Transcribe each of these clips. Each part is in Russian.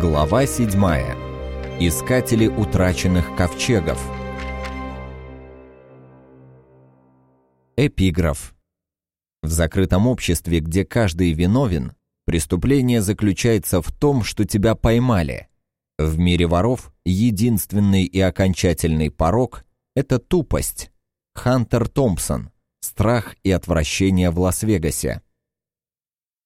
Глава 7. Искатели утраченных ковчегов. Эпиграф. В закрытом обществе, где каждый виновен, преступление заключается в том, что тебя поймали. В мире воров единственный и окончательный порог – это тупость. Хантер Томпсон. Страх и отвращение в Лас-Вегасе.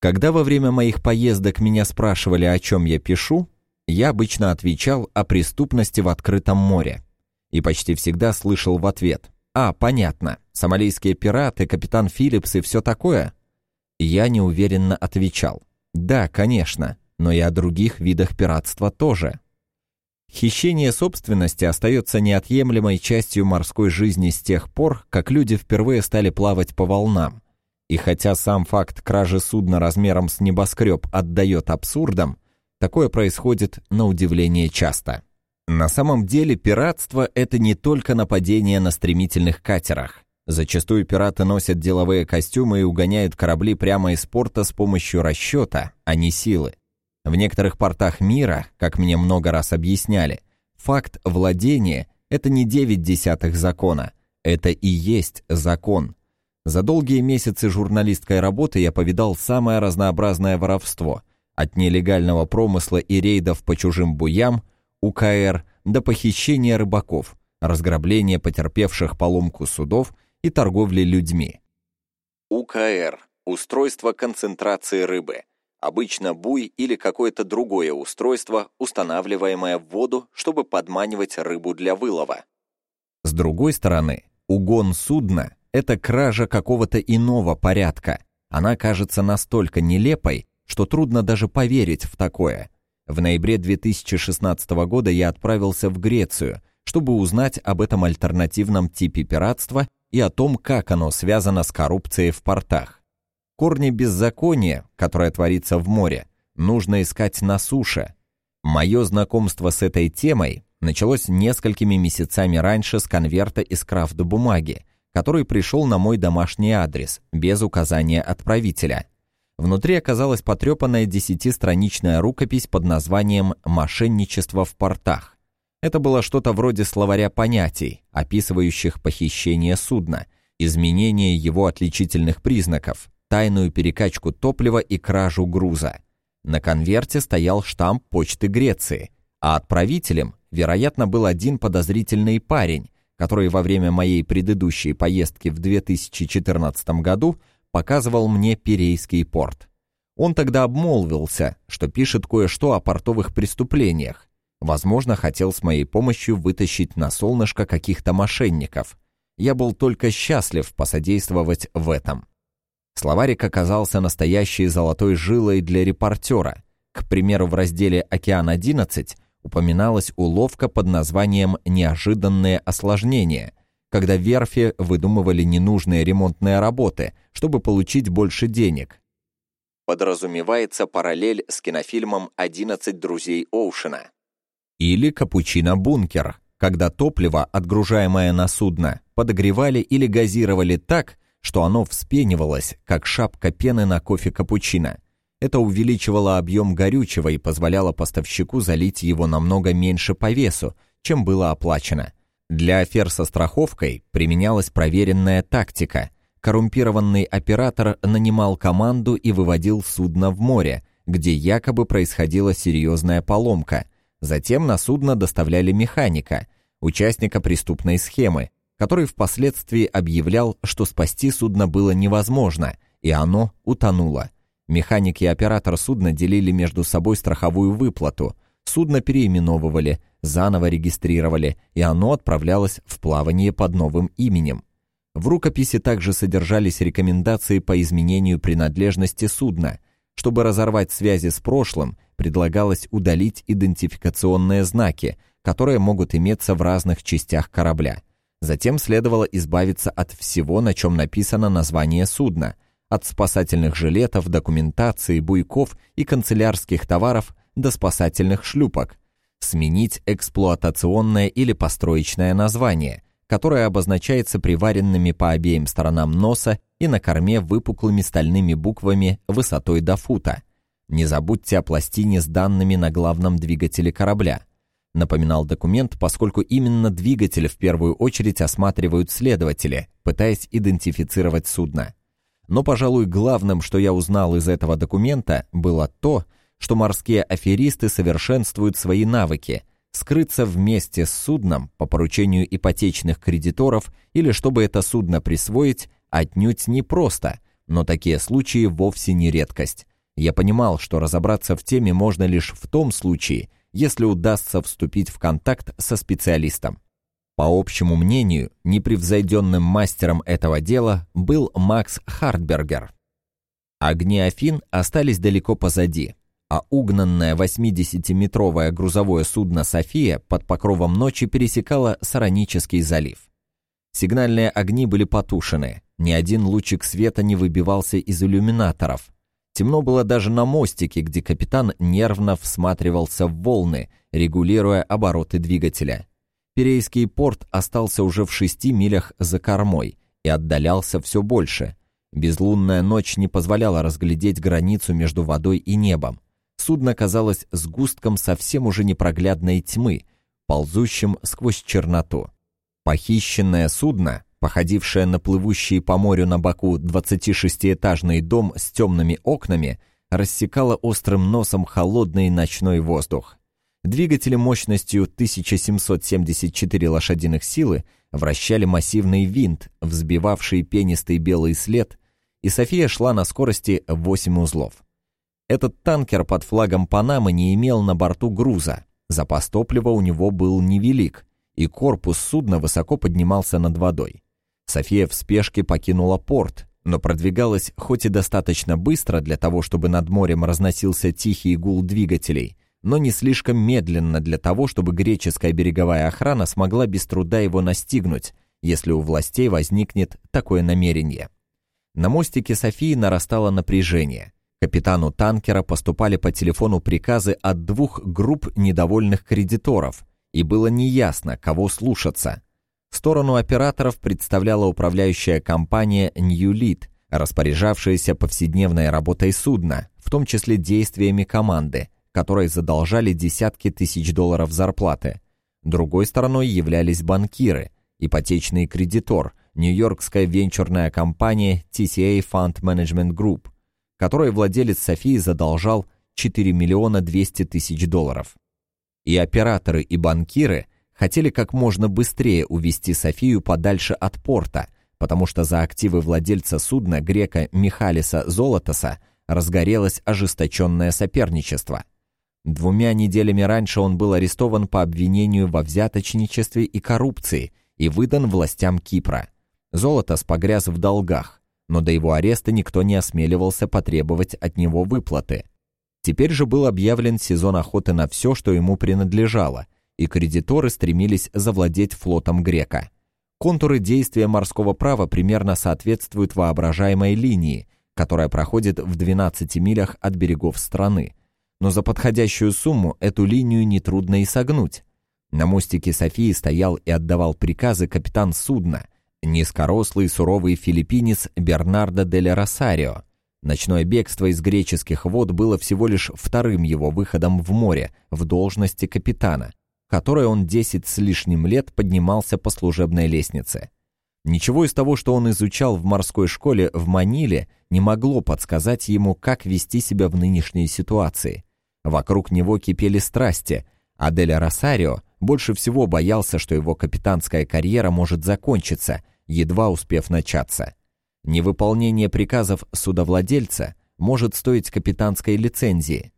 Когда во время моих поездок меня спрашивали, о чем я пишу, я обычно отвечал о преступности в открытом море. И почти всегда слышал в ответ «А, понятно, сомалийские пираты, капитан Филлипс и все такое?» Я неуверенно отвечал «Да, конечно, но и о других видах пиратства тоже». Хищение собственности остается неотъемлемой частью морской жизни с тех пор, как люди впервые стали плавать по волнам – и хотя сам факт кражи судна размером с небоскреб отдает абсурдом, такое происходит на удивление часто. На самом деле пиратство – это не только нападение на стремительных катерах. Зачастую пираты носят деловые костюмы и угоняют корабли прямо из порта с помощью расчета, а не силы. В некоторых портах мира, как мне много раз объясняли, факт владения – это не девять десятых закона, это и есть закон – за долгие месяцы журналистской работы я повидал самое разнообразное воровство, от нелегального промысла и рейдов по чужим буям, УКР, до похищения рыбаков, разграбления потерпевших поломку судов и торговли людьми. УКР – устройство концентрации рыбы. Обычно буй или какое-то другое устройство, устанавливаемое в воду, чтобы подманивать рыбу для вылова. С другой стороны, угон судна это кража какого-то иного порядка. Она кажется настолько нелепой, что трудно даже поверить в такое. В ноябре 2016 года я отправился в Грецию, чтобы узнать об этом альтернативном типе пиратства и о том, как оно связано с коррупцией в портах. Корни беззакония, которое творится в море, нужно искать на суше. Мое знакомство с этой темой началось несколькими месяцами раньше с конверта из крафт-бумаги, который пришел на мой домашний адрес, без указания отправителя. Внутри оказалась потрепанная десятистраничная рукопись под названием «Мошенничество в портах». Это было что-то вроде словаря понятий, описывающих похищение судна, изменение его отличительных признаков, тайную перекачку топлива и кражу груза. На конверте стоял штамп почты Греции, а отправителем, вероятно, был один подозрительный парень, который во время моей предыдущей поездки в 2014 году показывал мне Пирейский порт. Он тогда обмолвился, что пишет кое-что о портовых преступлениях. Возможно, хотел с моей помощью вытащить на солнышко каких-то мошенников. Я был только счастлив посодействовать в этом. Словарик оказался настоящей золотой жилой для репортера. К примеру, в разделе «Океан-11» упоминалась уловка под названием «неожиданные осложнения», когда верфи выдумывали ненужные ремонтные работы, чтобы получить больше денег. Подразумевается параллель с кинофильмом «11 друзей Оушена». Или «Капучино-бункер», когда топливо, отгружаемое на судно, подогревали или газировали так, что оно вспенивалось, как шапка пены на кофе капучино – это увеличивало объем горючего и позволяло поставщику залить его намного меньше по весу, чем было оплачено. Для афер со страховкой применялась проверенная тактика. Коррумпированный оператор нанимал команду и выводил судно в море, где якобы происходила серьезная поломка. Затем на судно доставляли механика, участника преступной схемы, который впоследствии объявлял, что спасти судно было невозможно, и оно утонуло – Механик и оператор судна делили между собой страховую выплату. Судно переименовывали, заново регистрировали, и оно отправлялось в плавание под новым именем. В рукописи также содержались рекомендации по изменению принадлежности судна. Чтобы разорвать связи с прошлым, предлагалось удалить идентификационные знаки, которые могут иметься в разных частях корабля. Затем следовало избавиться от всего, на чем написано название судна – от спасательных жилетов, документации, буйков и канцелярских товаров до спасательных шлюпок. Сменить эксплуатационное или построечное название, которое обозначается приваренными по обеим сторонам носа и на корме выпуклыми стальными буквами высотой до фута. Не забудьте о пластине с данными на главном двигателе корабля. Напоминал документ, поскольку именно двигатель в первую очередь осматривают следователи, пытаясь идентифицировать судно. Но, пожалуй, главным, что я узнал из этого документа, было то, что морские аферисты совершенствуют свои навыки, скрыться вместе с судном по поручению ипотечных кредиторов или чтобы это судно присвоить, отнюдь непросто, но такие случаи вовсе не редкость. Я понимал, что разобраться в теме можно лишь в том случае, если удастся вступить в контакт со специалистом. По общему мнению, непревзойденным мастером этого дела был Макс Хартбергер. Огни Афин остались далеко позади, а угнанное 80-метровое грузовое судно «София» под покровом ночи пересекало Саронический залив. Сигнальные огни были потушены, ни один лучик света не выбивался из иллюминаторов. Темно было даже на мостике, где капитан нервно всматривался в волны, регулируя обороты двигателя. Пирейский порт остался уже в шести милях за кормой и отдалялся все больше. Безлунная ночь не позволяла разглядеть границу между водой и небом. Судно казалось сгустком совсем уже непроглядной тьмы, ползущим сквозь черноту. Похищенное судно, походившее на плывущий по морю на боку 26-этажный дом с темными окнами, рассекало острым носом холодный ночной воздух. Двигатели мощностью 1774 лошадиных силы вращали массивный винт, взбивавший пенистый белый след, и София шла на скорости 8 узлов. Этот танкер под флагом Панамы не имел на борту груза, запас топлива у него был невелик, и корпус судна высоко поднимался над водой. София в спешке покинула порт, но продвигалась хоть и достаточно быстро для того, чтобы над морем разносился тихий гул двигателей, но не слишком медленно для того, чтобы греческая береговая охрана смогла без труда его настигнуть, если у властей возникнет такое намерение. На мостике Софии нарастало напряжение. Капитану танкера поступали по телефону приказы от двух групп недовольных кредиторов, и было неясно, кого слушаться. Сторону операторов представляла управляющая компания Lead, распоряжавшаяся повседневной работой судна, в том числе действиями команды – которой задолжали десятки тысяч долларов зарплаты. Другой стороной являлись банкиры, ипотечный кредитор, нью-йоркская венчурная компания TCA Fund Management Group, которой владелец Софии задолжал 4 миллиона 200 тысяч долларов. И операторы, и банкиры хотели как можно быстрее увести Софию подальше от порта, потому что за активы владельца судна грека Михалиса Золотоса разгорелось ожесточенное соперничество – Двумя неделями раньше он был арестован по обвинению во взяточничестве и коррупции и выдан властям Кипра. Золотос погряз в долгах, но до его ареста никто не осмеливался потребовать от него выплаты. Теперь же был объявлен сезон охоты на все, что ему принадлежало, и кредиторы стремились завладеть флотом Грека. Контуры действия морского права примерно соответствуют воображаемой линии, которая проходит в 12 милях от берегов страны, но за подходящую сумму эту линию нетрудно и согнуть. На мостике Софии стоял и отдавал приказы капитан судна, низкорослый суровый филиппинец Бернардо дель Росарио. Ночное бегство из греческих вод было всего лишь вторым его выходом в море в должности капитана, которой он десять с лишним лет поднимался по служебной лестнице. Ничего из того, что он изучал в морской школе в Маниле, не могло подсказать ему, как вести себя в нынешней ситуации. Вокруг него кипели страсти, а Дель Росарио больше всего боялся, что его капитанская карьера может закончиться, едва успев начаться. Невыполнение приказов судовладельца может стоить капитанской лицензии.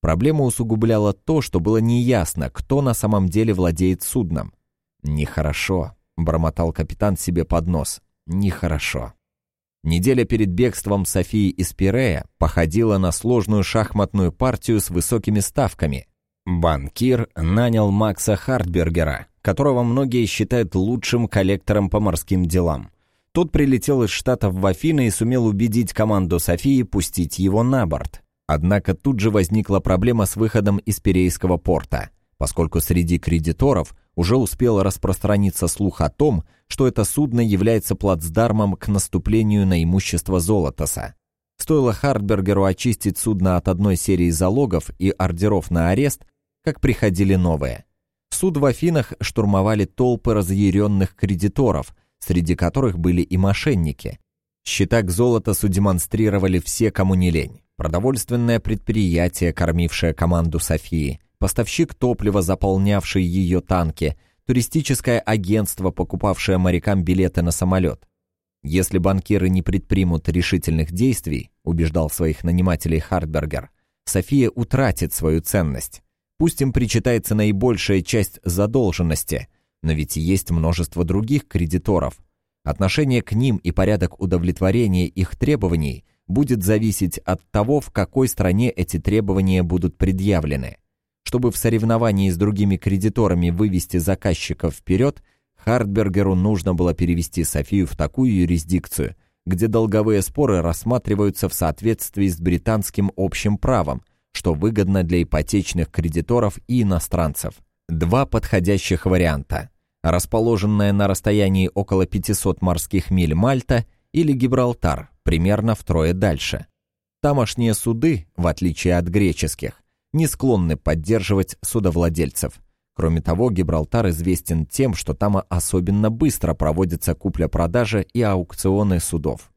Проблему усугубляло то, что было неясно, кто на самом деле владеет судном. «Нехорошо», — бормотал капитан себе под нос, — «нехорошо». Неделя перед бегством Софии из Пирея походила на сложную шахматную партию с высокими ставками. Банкир нанял Макса Хартбергера, которого многие считают лучшим коллектором по морским делам. Тот прилетел из Штатов в Афины и сумел убедить команду Софии пустить его на борт. Однако тут же возникла проблема с выходом из Пирейского порта, поскольку среди кредиторов уже успел распространиться слух о том, что это судно является плацдармом к наступлению на имущество Золотоса. Стоило Хартбергеру очистить судно от одной серии залогов и ордеров на арест, как приходили новые. Суд в Афинах штурмовали толпы разъяренных кредиторов, среди которых были и мошенники. Счета к золотосу демонстрировали все, кому не лень. Продовольственное предприятие, кормившее команду Софии, поставщик топлива, заполнявший ее танки, туристическое агентство, покупавшее морякам билеты на самолет. Если банкиры не предпримут решительных действий, убеждал своих нанимателей Хартбергер, София утратит свою ценность. Пусть им причитается наибольшая часть задолженности, но ведь есть множество других кредиторов. Отношение к ним и порядок удовлетворения их требований будет зависеть от того, в какой стране эти требования будут предъявлены. Чтобы в соревновании с другими кредиторами вывести заказчиков вперед, Хартбергеру нужно было перевести Софию в такую юрисдикцию, где долговые споры рассматриваются в соответствии с британским общим правом, что выгодно для ипотечных кредиторов и иностранцев. Два подходящих варианта. Расположенная на расстоянии около 500 морских миль Мальта или Гибралтар, примерно втрое дальше. Тамошние суды, в отличие от греческих, не склонны поддерживать судовладельцев – Кроме того, Гибралтар известен тем, что там особенно быстро проводятся купля-продажа и аукционы судов.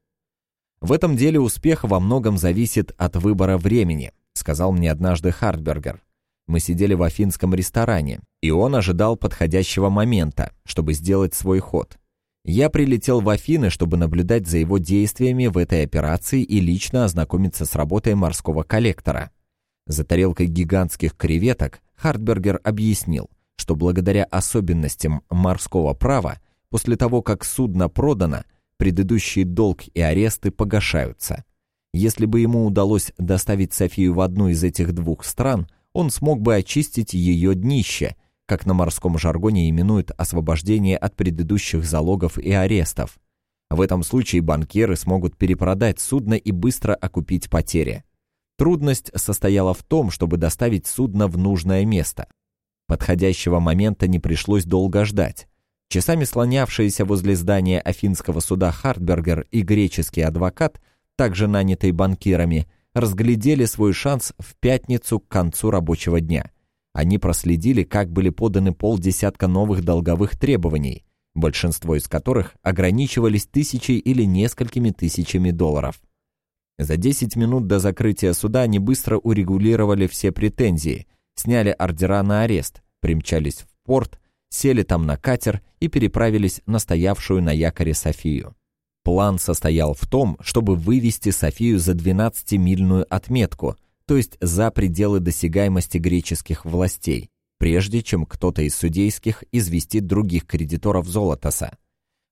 В этом деле успех во многом зависит от выбора времени, сказал мне однажды Хартбергер. Мы сидели в афинском ресторане, и он ожидал подходящего момента, чтобы сделать свой ход. Я прилетел в Афины, чтобы наблюдать за его действиями в этой операции и лично ознакомиться с работой морского коллектора. За тарелкой гигантских креветок Хартбергер объяснил, что благодаря особенностям морского права, после того, как судно продано, предыдущий долг и аресты погашаются. Если бы ему удалось доставить Софию в одну из этих двух стран, он смог бы очистить ее днище, как на морском жаргоне именуют освобождение от предыдущих залогов и арестов. В этом случае банкиры смогут перепродать судно и быстро окупить потери. Трудность состояла в том, чтобы доставить судно в нужное место. Подходящего момента не пришлось долго ждать. Часами слонявшиеся возле здания афинского суда Хартбергер и греческий адвокат, также нанятый банкирами, разглядели свой шанс в пятницу к концу рабочего дня. Они проследили, как были поданы полдесятка новых долговых требований, большинство из которых ограничивались тысячей или несколькими тысячами долларов. За 10 минут до закрытия суда они быстро урегулировали все претензии, сняли ордера на арест, примчались в порт, сели там на катер и переправились на стоявшую на якоре Софию. План состоял в том, чтобы вывести Софию за 12-мильную отметку, то есть за пределы досягаемости греческих властей, прежде чем кто-то из судейских известит других кредиторов Золотоса.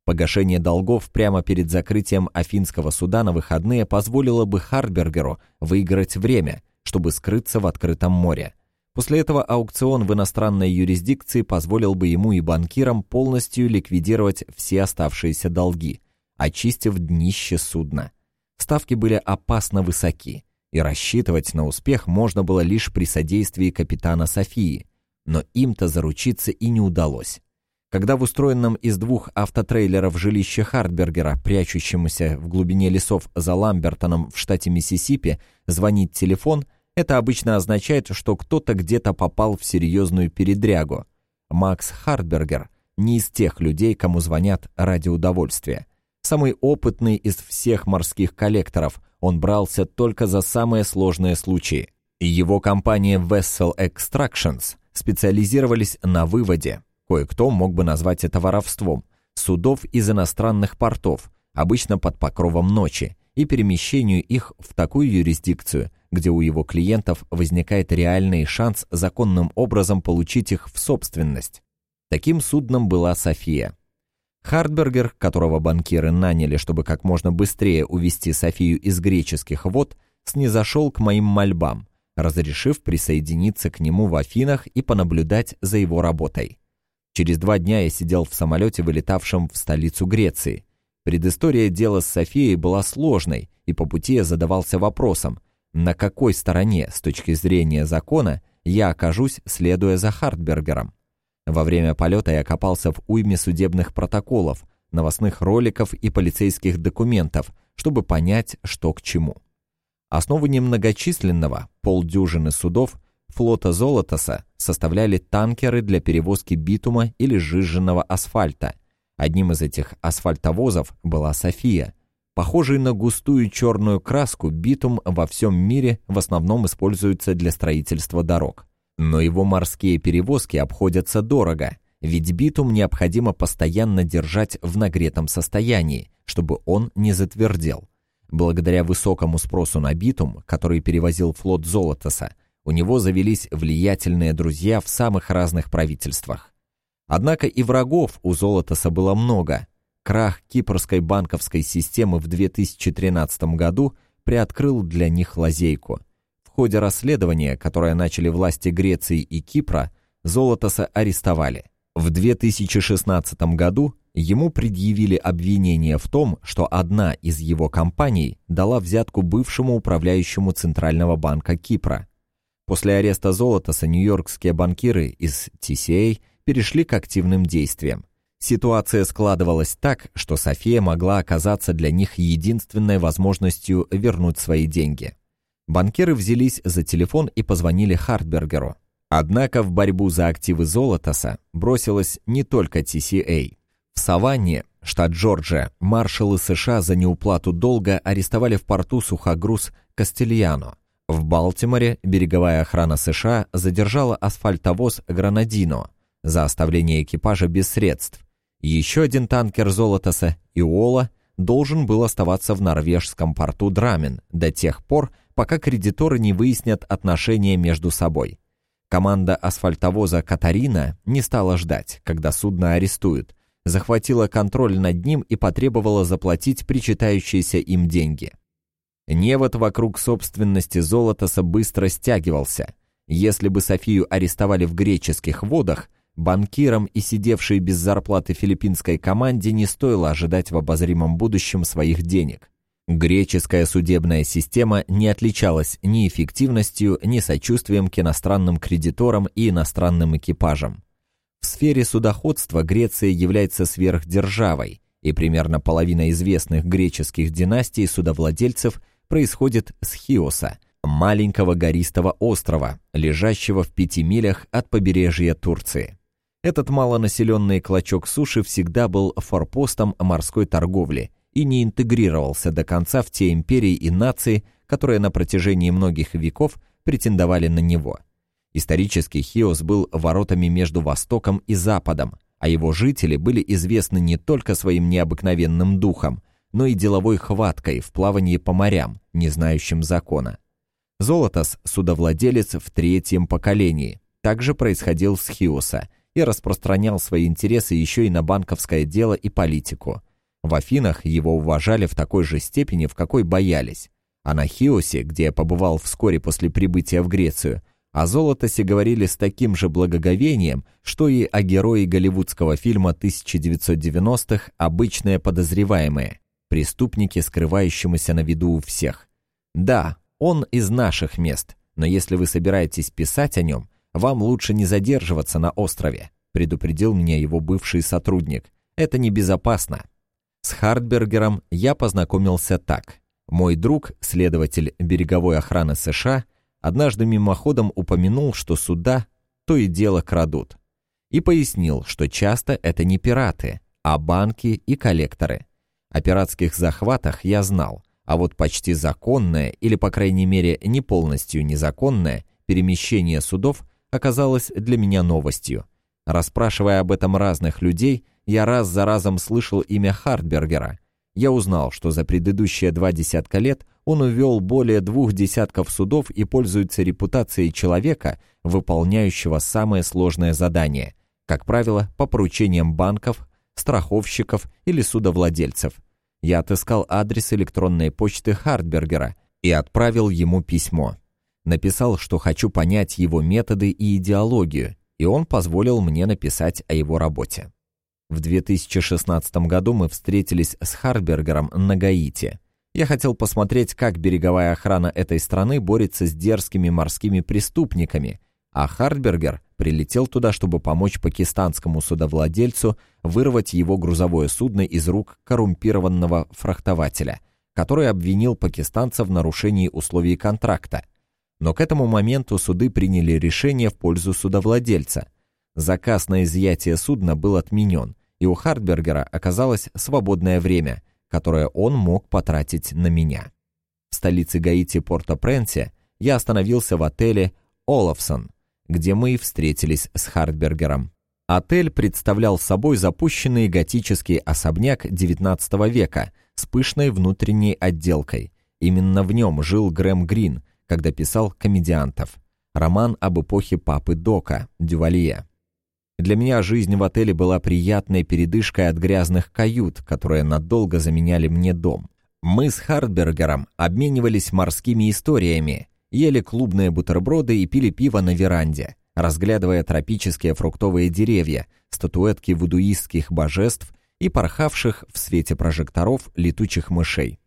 Погашение долгов прямо перед закрытием Афинского суда на выходные позволило бы Хартбергеру выиграть время, чтобы скрыться в открытом море. После этого аукцион в иностранной юрисдикции позволил бы ему и банкирам полностью ликвидировать все оставшиеся долги, очистив днище судна. Ставки были опасно высоки, и рассчитывать на успех можно было лишь при содействии капитана Софии, но им-то заручиться и не удалось. Когда в устроенном из двух автотрейлеров жилище Хартбергера, прячущемуся в глубине лесов за Ламбертоном в штате Миссисипи, звонит телефон, это обычно означает, что кто-то где-то попал в серьезную передрягу. Макс Хартбергер не из тех людей, кому звонят ради удовольствия. Самый опытный из всех морских коллекторов, он брался только за самые сложные случаи. Его компания Vessel Extractions специализировались на выводе, Кое-кто мог бы назвать это воровством. Судов из иностранных портов, обычно под покровом ночи, и перемещению их в такую юрисдикцию, где у его клиентов возникает реальный шанс законным образом получить их в собственность. Таким судном была София. Хартбергер, которого банкиры наняли, чтобы как можно быстрее увести Софию из греческих вод, снизошел к моим мольбам, разрешив присоединиться к нему в Афинах и понаблюдать за его работой. Через два дня я сидел в самолете, вылетавшем в столицу Греции. Предыстория дела с Софией была сложной, и по пути я задавался вопросом, на какой стороне, с точки зрения закона, я окажусь, следуя за Хартбергером. Во время полета я копался в уйме судебных протоколов, новостных роликов и полицейских документов, чтобы понять, что к чему. Основу немногочисленного, полдюжины судов, флота Золотоса составляли танкеры для перевозки битума или жиженного асфальта. Одним из этих асфальтовозов была «София». Похожий на густую черную краску, битум во всем мире в основном используется для строительства дорог. Но его морские перевозки обходятся дорого, ведь битум необходимо постоянно держать в нагретом состоянии, чтобы он не затвердел. Благодаря высокому спросу на битум, который перевозил флот Золотоса, у него завелись влиятельные друзья в самых разных правительствах. Однако и врагов у Золотоса было много. Крах кипрской банковской системы в 2013 году приоткрыл для них лазейку. В ходе расследования, которое начали власти Греции и Кипра, Золотоса арестовали. В 2016 году ему предъявили обвинение в том, что одна из его компаний дала взятку бывшему управляющему Центрального банка Кипра. После ареста Золотоса нью-йоркские банкиры из TCA перешли к активным действиям. Ситуация складывалась так, что София могла оказаться для них единственной возможностью вернуть свои деньги. Банкиры взялись за телефон и позвонили Хартбергеру. Однако в борьбу за активы Золотоса бросилась не только TCA. В Саванне, штат Джорджия, маршалы США за неуплату долга арестовали в порту сухогруз Кастильяно. В Балтиморе береговая охрана США задержала асфальтовоз «Гранадино» за оставление экипажа без средств. Еще один танкер Золотоса «Иола» должен был оставаться в норвежском порту Драмен до тех пор, пока кредиторы не выяснят отношения между собой. Команда асфальтовоза «Катарина» не стала ждать, когда судно арестуют, захватила контроль над ним и потребовала заплатить причитающиеся им деньги. Невод вокруг собственности Золотоса быстро стягивался. Если бы Софию арестовали в греческих водах, банкирам и сидевшей без зарплаты филиппинской команде не стоило ожидать в обозримом будущем своих денег. Греческая судебная система не отличалась ни эффективностью, ни сочувствием к иностранным кредиторам и иностранным экипажам. В сфере судоходства Греция является сверхдержавой, и примерно половина известных греческих династий судовладельцев происходит с Хиоса, маленького гористого острова, лежащего в пяти милях от побережья Турции. Этот малонаселенный клочок суши всегда был форпостом морской торговли и не интегрировался до конца в те империи и нации, которые на протяжении многих веков претендовали на него – Исторически Хиос был воротами между Востоком и Западом, а его жители были известны не только своим необыкновенным духом, но и деловой хваткой в плавании по морям, не знающим закона. Золотос, судовладелец в третьем поколении, также происходил с Хиоса и распространял свои интересы еще и на банковское дело и политику. В Афинах его уважали в такой же степени, в какой боялись. А на Хиосе, где я побывал вскоре после прибытия в Грецию, о Золотосе говорили с таким же благоговением, что и о герое голливудского фильма 1990-х «Обычные подозреваемые», преступники, скрывающемуся на виду у всех. Да, он из наших мест, но если вы собираетесь писать о нем, вам лучше не задерживаться на острове, предупредил меня его бывший сотрудник. Это небезопасно. С Хартбергером я познакомился так. Мой друг, следователь береговой охраны США, однажды мимоходом упомянул, что суда то и дело крадут. И пояснил, что часто это не пираты, а банки и коллекторы. О пиратских захватах я знал, а вот почти законное, или по крайней мере не полностью незаконное, перемещение судов оказалось для меня новостью. Расспрашивая об этом разных людей, я раз за разом слышал имя Хартбергера. Я узнал, что за предыдущие два десятка лет он увел более двух десятков судов и пользуется репутацией человека, выполняющего самое сложное задание, как правило, по поручениям банков, страховщиков или судовладельцев. Я отыскал адрес электронной почты Хартбергера и отправил ему письмо. Написал, что хочу понять его методы и идеологию, и он позволил мне написать о его работе. В 2016 году мы встретились с Хартбергером на Гаити. Я хотел посмотреть, как береговая охрана этой страны борется с дерзкими морскими преступниками, а Хартбергер прилетел туда, чтобы помочь пакистанскому судовладельцу вырвать его грузовое судно из рук коррумпированного фрахтователя, который обвинил пакистанца в нарушении условий контракта. Но к этому моменту суды приняли решение в пользу судовладельца. Заказ на изъятие судна был отменен, и у Хартбергера оказалось свободное время, которое он мог потратить на меня. В столице Гаити Порто-Пренсе я остановился в отеле «Олафсон», где мы встретились с Хартбергером. Отель представлял собой запущенный готический особняк XIX века с пышной внутренней отделкой. Именно в нем жил Грэм Грин, когда писал «Комедиантов» — роман об эпохе папы Дока, Дювалье. Для меня жизнь в отеле была приятной передышкой от грязных кают, которые надолго заменяли мне дом. Мы с Хартбергером обменивались морскими историями, ели клубные бутерброды и пили пиво на веранде, разглядывая тропические фруктовые деревья, статуэтки вудуистских божеств и порхавших в свете прожекторов летучих мышей.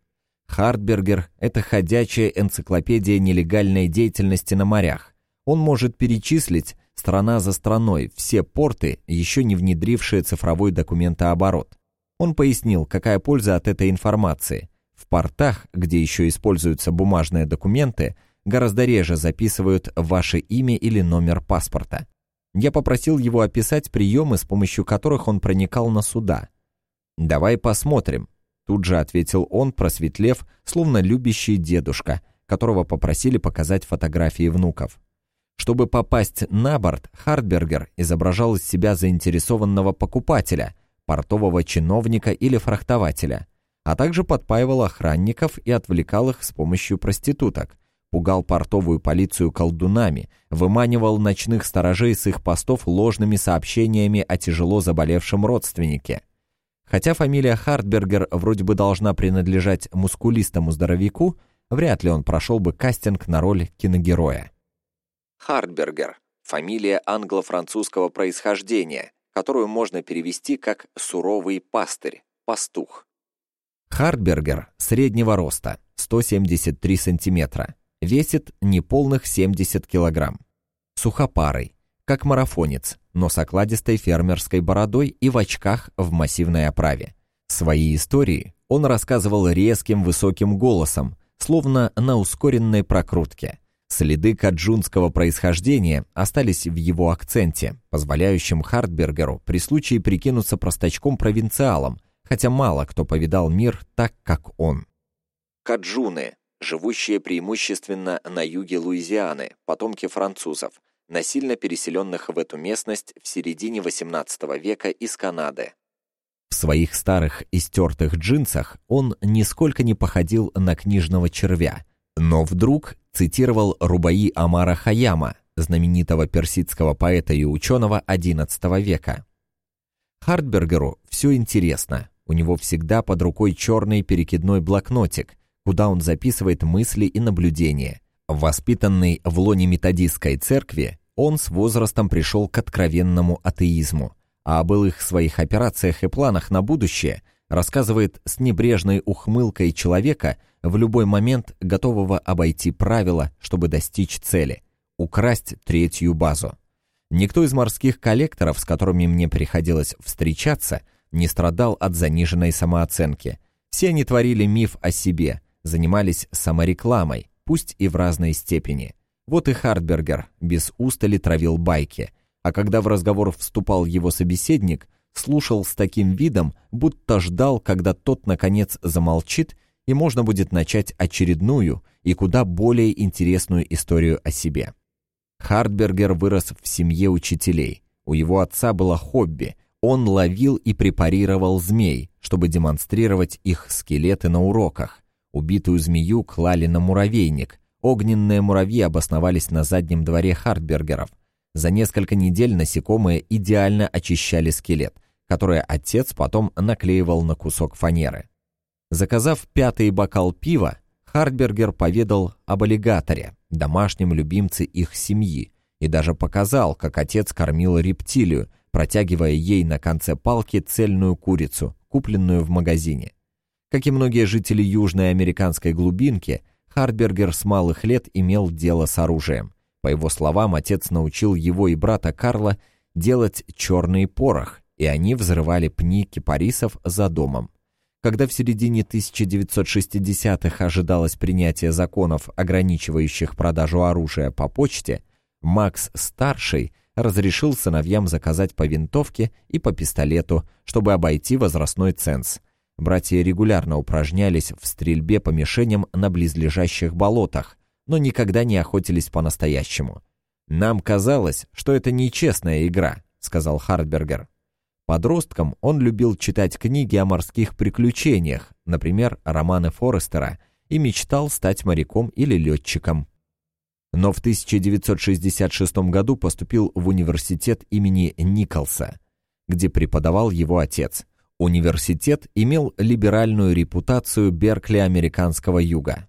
Хартбергер — это ходячая энциклопедия нелегальной деятельности на морях. Он может перечислить, страна за страной, все порты, еще не внедрившие цифровой документооборот. Он пояснил, какая польза от этой информации. В портах, где еще используются бумажные документы, гораздо реже записывают ваше имя или номер паспорта. Я попросил его описать приемы, с помощью которых он проникал на суда. «Давай посмотрим», — тут же ответил он, просветлев, словно любящий дедушка, которого попросили показать фотографии внуков. Чтобы попасть на борт, Хартбергер изображал из себя заинтересованного покупателя, портового чиновника или фрахтователя, а также подпаивал охранников и отвлекал их с помощью проституток — пугал портовую полицию колдунами, выманивал ночных сторожей с их постов ложными сообщениями о тяжело заболевшем родственнике. Хотя фамилия Хартбергер вроде бы должна принадлежать мускулистому здоровяку, вряд ли он прошел бы кастинг на роль киногероя. Хартбергер – фамилия англо-французского происхождения, которую можно перевести как «суровый пастырь», «пастух». Хартбергер среднего роста, 173 сантиметра, Весит неполных 70 килограмм. Сухопарый, как марафонец, но с окладистой фермерской бородой и в очках в массивной оправе. Свои истории он рассказывал резким высоким голосом, словно на ускоренной прокрутке. Следы каджунского происхождения остались в его акценте, позволяющем Хартбергеру при случае прикинуться простачком-провинциалом, хотя мало кто повидал мир так, как он. Каджуны живущие преимущественно на юге Луизианы, потомки французов, насильно переселенных в эту местность в середине XVIII века из Канады. В своих старых истертых джинсах он нисколько не походил на книжного червя, но вдруг цитировал Рубаи Амара Хаяма, знаменитого персидского поэта и ученого XI века. Хартбергеру все интересно, у него всегда под рукой черный перекидной блокнотик – куда он записывает мысли и наблюдения. Воспитанный в лоне методистской церкви, он с возрастом пришел к откровенному атеизму, а о былых своих операциях и планах на будущее рассказывает с небрежной ухмылкой человека, в любой момент готового обойти правила, чтобы достичь цели – украсть третью базу. Никто из морских коллекторов, с которыми мне приходилось встречаться, не страдал от заниженной самооценки. Все они творили миф о себе – занимались саморекламой, пусть и в разной степени. Вот и Хартбергер без устали травил байки, а когда в разговор вступал его собеседник, слушал с таким видом, будто ждал, когда тот, наконец, замолчит, и можно будет начать очередную и куда более интересную историю о себе. Хартбергер вырос в семье учителей. У его отца было хобби. Он ловил и препарировал змей, чтобы демонстрировать их скелеты на уроках. Убитую змею клали на муравейник. Огненные муравьи обосновались на заднем дворе Хартбергеров. За несколько недель насекомые идеально очищали скелет, который отец потом наклеивал на кусок фанеры. Заказав пятый бокал пива, Хартбергер поведал об аллигаторе, домашнем любимце их семьи, и даже показал, как отец кормил рептилию, протягивая ей на конце палки цельную курицу, купленную в магазине. Как и многие жители южной американской глубинки, Хартбергер с малых лет имел дело с оружием. По его словам, отец научил его и брата Карла делать черный порох, и они взрывали пни кипарисов за домом. Когда в середине 1960-х ожидалось принятие законов, ограничивающих продажу оружия по почте, Макс-старший разрешил сыновьям заказать по винтовке и по пистолету, чтобы обойти возрастной ценз. Братья регулярно упражнялись в стрельбе по мишеням на близлежащих болотах, но никогда не охотились по-настоящему. «Нам казалось, что это нечестная игра», — сказал Хартбергер. Подростком он любил читать книги о морских приключениях, например, романы Форестера, и мечтал стать моряком или летчиком. Но в 1966 году поступил в университет имени Николса, где преподавал его отец. Университет имел либеральную репутацию Беркли американского юга.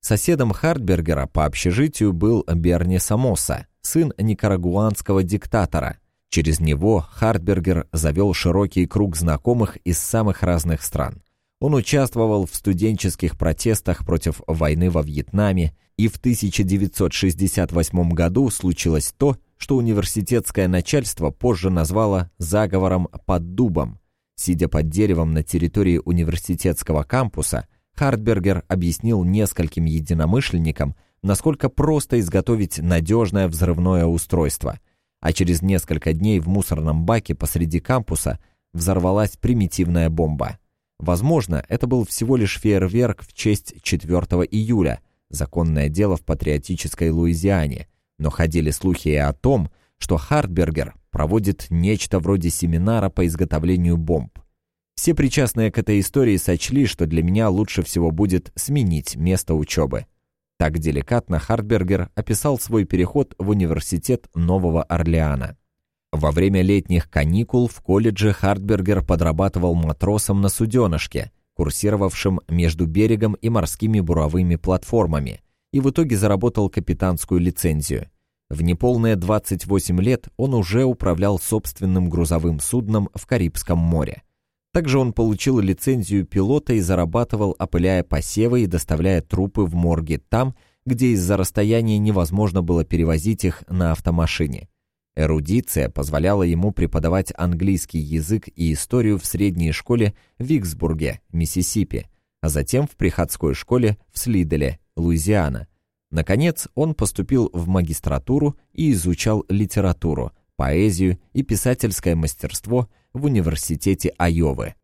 Соседом Хартбергера по общежитию был Берни Самоса, сын никарагуанского диктатора – Через него Хартбергер завел широкий круг знакомых из самых разных стран. Он участвовал в студенческих протестах против войны во Вьетнаме, и в 1968 году случилось то, что университетское начальство позже назвало «заговором под дубом». Сидя под деревом на территории университетского кампуса, Хартбергер объяснил нескольким единомышленникам, насколько просто изготовить надежное взрывное устройство – а через несколько дней в мусорном баке посреди кампуса взорвалась примитивная бомба. Возможно, это был всего лишь фейерверк в честь 4 июля, законное дело в патриотической Луизиане, но ходили слухи и о том, что Хартбергер проводит нечто вроде семинара по изготовлению бомб. Все причастные к этой истории сочли, что для меня лучше всего будет сменить место учебы. Так деликатно Хартбергер описал свой переход в университет Нового Орлеана. Во время летних каникул в колледже Хартбергер подрабатывал матросом на суденышке, курсировавшем между берегом и морскими буровыми платформами, и в итоге заработал капитанскую лицензию. В неполные 28 лет он уже управлял собственным грузовым судном в Карибском море. Также он получил лицензию пилота и зарабатывал, опыляя посевы и доставляя трупы в морги там, где из-за расстояния невозможно было перевозить их на автомашине. Эрудиция позволяла ему преподавать английский язык и историю в средней школе в Виксбурге, Миссисипи, а затем в приходской школе в Слиделе, Луизиана. Наконец, он поступил в магистратуру и изучал литературу, поэзию и писательское мастерство в Университете Айовы.